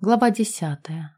Глава десятая.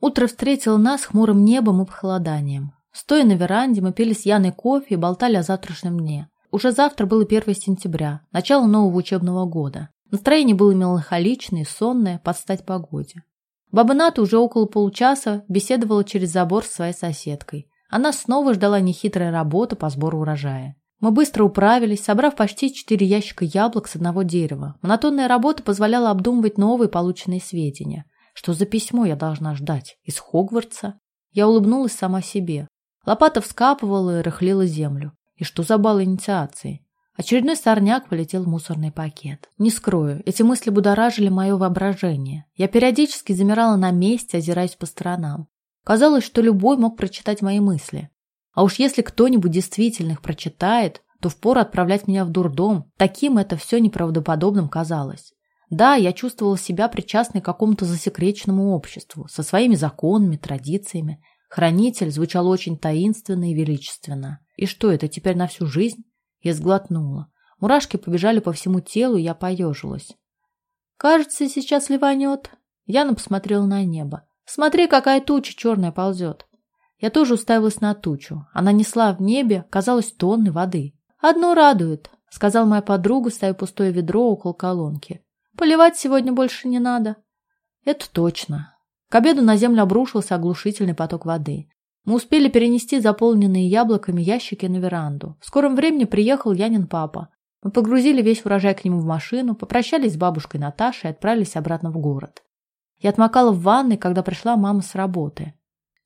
Утро встретило нас хмурым небом и похолоданием. Стоя на веранде, мы пили с Яной кофе и болтали о завтрашнем дне. Уже завтра было 1 сентября, начало нового учебного года. Настроение было меланхоличное сонное, под стать погоде. Баба Ната уже около получаса беседовала через забор с своей соседкой. Она снова ждала нехитрой работы по сбору урожая. Мы быстро управились, собрав почти четыре ящика яблок с одного дерева. Монотонная работа позволяла обдумывать новые полученные сведения. Что за письмо я должна ждать? Из Хогвартса? Я улыбнулась сама себе. Лопата вскапывала и рыхлила землю. И что за бал инициации? Очередной сорняк полетел в мусорный пакет. Не скрою, эти мысли будоражили мое воображение. Я периодически замирала на месте, озираясь по сторонам. Казалось, что любой мог прочитать мои мысли. А уж если кто-нибудь действительно их прочитает, то впору отправлять меня в дурдом. Таким это все неправдоподобным казалось. Да, я чувствовала себя причастной к какому-то засекреченному обществу, со своими законами, традициями. Хранитель звучал очень таинственно и величественно. И что это, теперь на всю жизнь? Я сглотнула. Мурашки побежали по всему телу, и я поежилась. «Кажется, сейчас ливанет». Яна посмотрела на небо. «Смотри, какая туча черная ползет». Я тоже уставилась на тучу. Она несла в небе, казалось, тонны воды. «Одно радует», — сказала моя подруга, ставя пустое ведро около колонки. «Поливать сегодня больше не надо». «Это точно». К обеду на землю обрушился оглушительный поток воды. Мы успели перенести заполненные яблоками ящики на веранду. В скором времени приехал Янин папа. Мы погрузили весь урожай к нему в машину, попрощались с бабушкой Наташей и отправились обратно в город. Я отмокала в ванной, когда пришла мама с работы.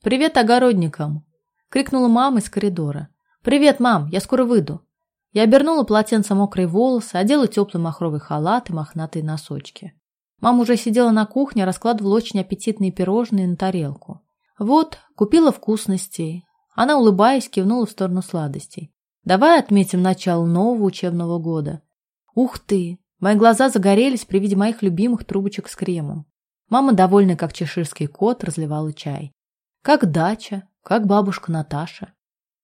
«Привет огородникам!» — крикнула мама из коридора. «Привет, мам, я скоро выйду». Я обернула полотенце мокрые волосы, одела теплый махровый халат и мохнатые носочки. Мама уже сидела на кухне, раскладывала очень аппетитные пирожные на тарелку. «Вот, купила вкусностей». Она, улыбаясь, кивнула в сторону сладостей. «Давай отметим начало нового учебного года». «Ух ты!» Мои глаза загорелись при виде моих любимых трубочек с кремом. Мама, довольная как чеширский кот, разливала чай. Как дача, как бабушка Наташа.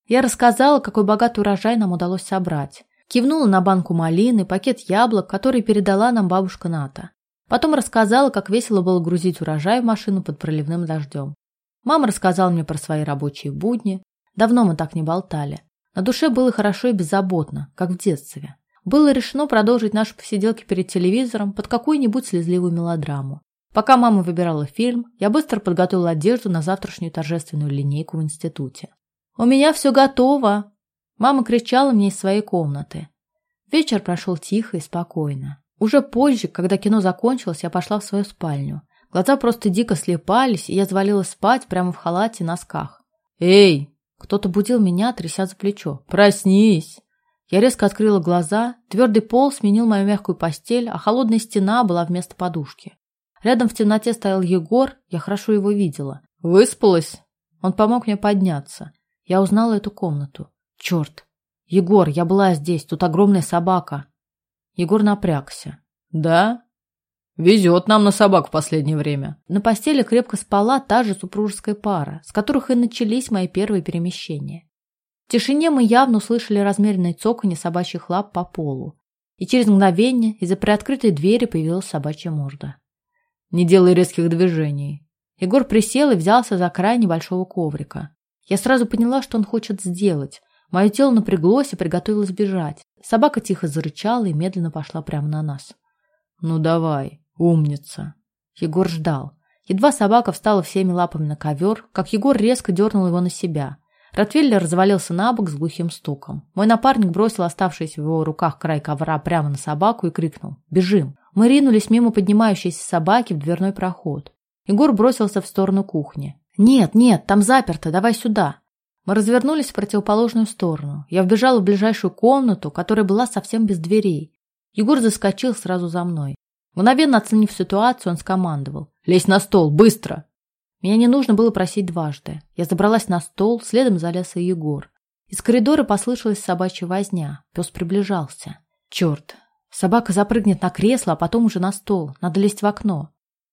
Я рассказала, какой богатый урожай нам удалось собрать. Кивнула на банку малины, пакет яблок, который передала нам бабушка Ната. Потом рассказала, как весело было грузить урожай в машину под проливным дождем. Мама рассказала мне про свои рабочие будни. Давно мы так не болтали. На душе было хорошо и беззаботно, как в детстве. Было решено продолжить наши посиделки перед телевизором под какую-нибудь слезливую мелодраму. Пока мама выбирала фильм, я быстро подготовила одежду на завтрашнюю торжественную линейку в институте. «У меня все готово!» Мама кричала мне из своей комнаты. Вечер прошел тихо и спокойно. Уже позже, когда кино закончилось, я пошла в свою спальню. Глаза просто дико слепались, и я завалилась спать прямо в халате и носках. «Эй!» Кто-то будил меня, тряся за плечо. «Проснись!» Я резко открыла глаза, твердый пол сменил мою мягкую постель, а холодная стена была вместо подушки. Рядом в темноте стоял Егор, я хорошо его видела. «Выспалась?» Он помог мне подняться. Я узнала эту комнату. «Черт! Егор, я была здесь, тут огромная собака!» Егор напрягся. «Да? Везет нам на собак в последнее время». На постели крепко спала та же супружеская пара, с которых и начались мои первые перемещения. В тишине мы явно услышали размеренное цоканье собачьих лап по полу. И через мгновение из-за приоткрытой двери появилась собачья морда. Не делай резких движений. Егор присел и взялся за край небольшого коврика. Я сразу поняла, что он хочет сделать. Мое тело напряглось и приготовилось бежать. Собака тихо зарычала и медленно пошла прямо на нас. «Ну давай, умница!» Егор ждал. Едва собака встала всеми лапами на ковер, как Егор резко дернул его на себя. Ротвейлер развалился на бок с глухим стуком. Мой напарник бросил оставшийся в его руках край ковра прямо на собаку и крикнул «Бежим!». Мы ринулись мимо поднимающейся собаки в дверной проход. Егор бросился в сторону кухни. «Нет, нет, там заперто, давай сюда!» Мы развернулись в противоположную сторону. Я вбежала в ближайшую комнату, которая была совсем без дверей. Егор заскочил сразу за мной. Мгновенно оценив ситуацию, он скомандовал. «Лезь на стол, быстро!» Меня не нужно было просить дважды. Я забралась на стол, следом залез и Егор. Из коридора послышалась собачья возня. Пес приближался. Черт, Собака запрыгнет на кресло, а потом уже на стол. Надо лезть в окно.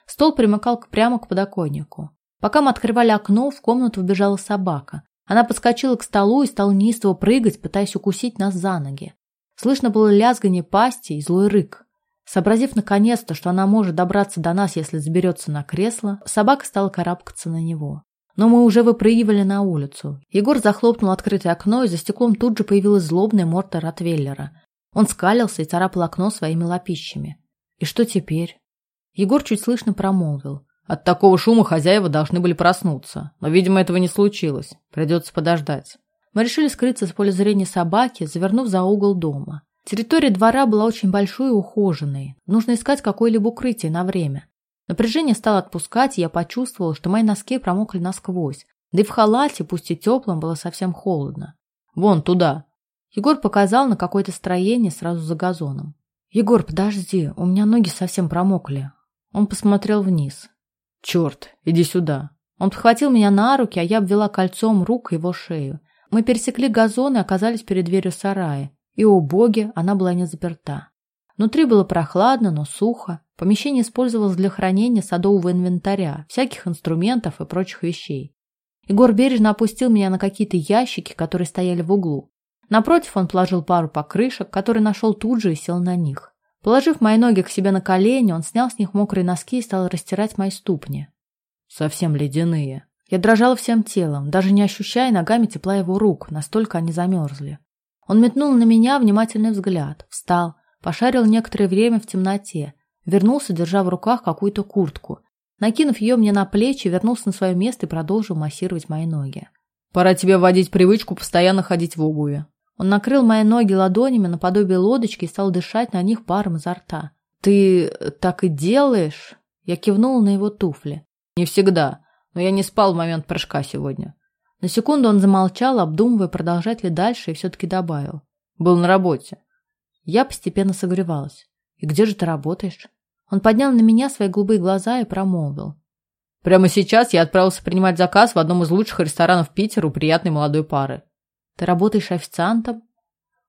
Стол примыкал прямо к подоконнику. Пока мы открывали окно, в комнату вбежала собака. Она подскочила к столу и стала неистово прыгать, пытаясь укусить нас за ноги. Слышно было лязгание пасти и злой рык. Сообразив наконец-то, что она может добраться до нас, если заберется на кресло, собака стала карабкаться на него. Но мы уже выпрыгивали на улицу. Егор захлопнул открытое окно, и за стеклом тут же появилась злобная морда Ротвейлера. Он скалился и царапал окно своими лапищами. И что теперь? Егор чуть слышно промолвил. От такого шума хозяева должны были проснуться. Но, видимо, этого не случилось. Придется подождать. Мы решили скрыться с поля зрения собаки, завернув за угол дома. Территория двора была очень большой и ухоженной. Нужно искать какое-либо укрытие на время. Напряжение стало отпускать, и я почувствовала, что мои носки промокли насквозь. Да и в халате, пусть и теплом, было совсем холодно. «Вон туда!» Егор показал на какое-то строение сразу за газоном. «Егор, подожди, у меня ноги совсем промокли». Он посмотрел вниз. «Черт, иди сюда». Он подхватил меня на руки, а я обвела кольцом рук его шею. Мы пересекли газон и оказались перед дверью сарая. И, о боги, она была не заперта. Внутри было прохладно, но сухо. Помещение использовалось для хранения садового инвентаря, всяких инструментов и прочих вещей. Егор бережно опустил меня на какие-то ящики, которые стояли в углу. Напротив он положил пару покрышек, которые нашел тут же и сел на них. Положив мои ноги к себе на колени, он снял с них мокрые носки и стал растирать мои ступни. Совсем ледяные. Я дрожала всем телом, даже не ощущая ногами тепла его рук, настолько они замерзли. Он метнул на меня внимательный взгляд, встал, пошарил некоторое время в темноте, вернулся, держа в руках какую-то куртку. Накинув ее мне на плечи, вернулся на свое место и продолжил массировать мои ноги. «Пора тебе вводить привычку постоянно ходить в обуви». Он накрыл мои ноги ладонями наподобие лодочки и стал дышать на них паром изо рта. «Ты так и делаешь?» Я кивнул на его туфли. «Не всегда, но я не спал в момент прыжка сегодня. На секунду он замолчал, обдумывая, продолжать ли дальше, и все-таки добавил. Был на работе. Я постепенно согревалась. «И где же ты работаешь?» Он поднял на меня свои голубые глаза и промолвил. «Прямо сейчас я отправился принимать заказ в одном из лучших ресторанов Питера у приятной молодой пары». «Ты работаешь официантом?»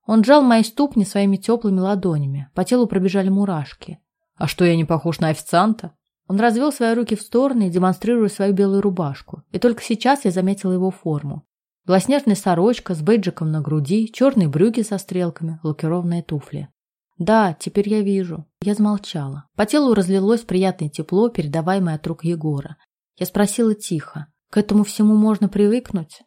Он сжал мои ступни своими теплыми ладонями. По телу пробежали мурашки. «А что, я не похож на официанта?» Он развел свои руки в стороны, демонстрируя свою белую рубашку. И только сейчас я заметила его форму. Белоснежная сорочка с бейджиком на груди, черные брюки со стрелками, лакированные туфли. Да, теперь я вижу. Я замолчала. По телу разлилось приятное тепло, передаваемое от рук Егора. Я спросила тихо. К этому всему можно привыкнуть?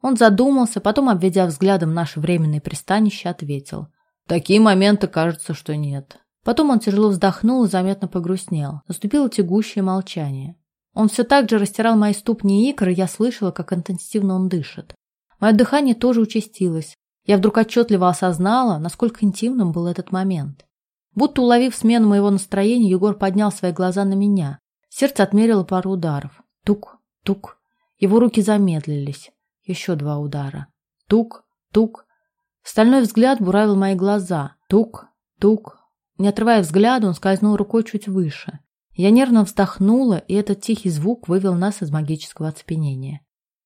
Он задумался, потом, обведя взглядом наше временное пристанище, ответил. Такие моменты кажется, что нет. Потом он тяжело вздохнул и заметно погрустнел. Наступило тягущее молчание. Он все так же растирал мои ступни и икры, я слышала, как интенсивно он дышит. Мое дыхание тоже участилось. Я вдруг отчетливо осознала, насколько интимным был этот момент. Будто уловив смену моего настроения, Егор поднял свои глаза на меня. Сердце отмерило пару ударов. Тук, тук. Его руки замедлились. Еще два удара. Тук, тук. Стальной взгляд буравил мои глаза. Тук, тук, не отрывая взгляда, он скользнул рукой чуть выше. Я нервно вздохнула, и этот тихий звук вывел нас из магического оцепенения.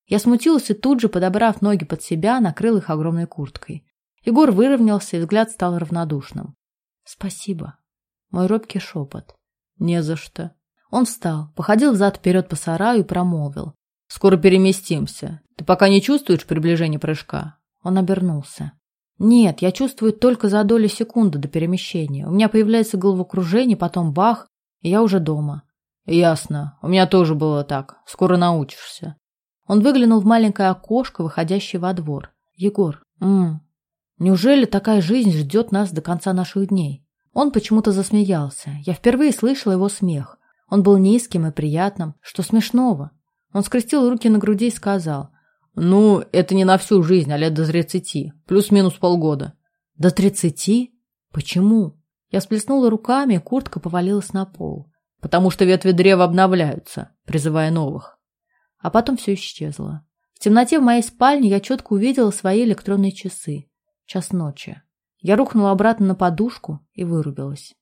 Я смутилась и тут же, подобрав ноги под себя, накрыл их огромной курткой. Егор выровнялся, и взгляд стал равнодушным. «Спасибо». Мой робкий шепот. «Не за что». Он встал, походил взад-вперед по сараю и промолвил. «Скоро переместимся. Ты пока не чувствуешь приближения прыжка?» Он обернулся. Нет, я чувствую только за доли секунды до перемещения. У меня появляется головокружение, потом бах, и я уже дома. Ясно. У меня тоже было так. Скоро научишься. Он выглянул в маленькое окошко, выходящее во двор. Егор, м, неужели такая жизнь ждет нас до конца наших дней? Он почему-то засмеялся. Я впервые слышала его смех. Он был низким и приятным. Что смешного? Он скрестил руки на груди и сказал: ну, это не на всю жизнь, а лет до тридцати. Плюс-минус полгода. До тридцати? Почему? Я сплеснула руками, куртка повалилась на пол. Потому что ветви древа обновляются, призывая новых. А потом все исчезло. В темноте в моей спальне я четко увидела свои электронные часы. Час ночи. Я рухнула обратно на подушку и вырубилась.